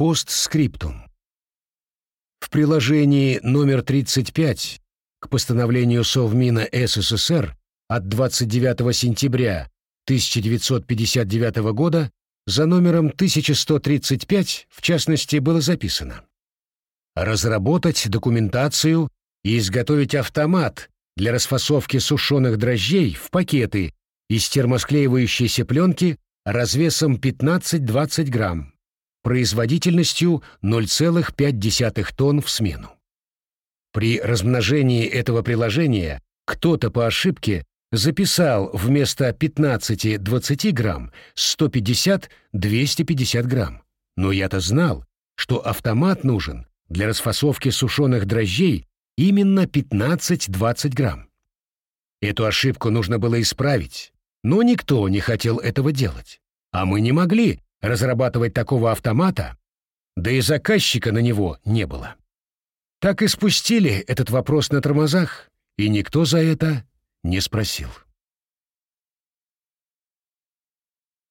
Постскриптум. В приложении номер 35 к постановлению Совмина СССР от 29 сентября 1959 года за номером 1135, в частности, было записано разработать документацию и изготовить автомат для расфасовки сушеных дрожжей в пакеты из термосклеивающейся пленки развесом 15-20 грамм, производительностью 0,5 тонн в смену. При размножении этого приложения кто-то по ошибке записал вместо 15-20 грамм 150-250 грамм. Но я-то знал, что автомат нужен для расфасовки сушеных дрожжей именно 15-20 грамм. Эту ошибку нужно было исправить, но никто не хотел этого делать. А мы не могли разрабатывать такого автомата, да и заказчика на него не было. Так и спустили этот вопрос на тормозах, и никто за это не спросил.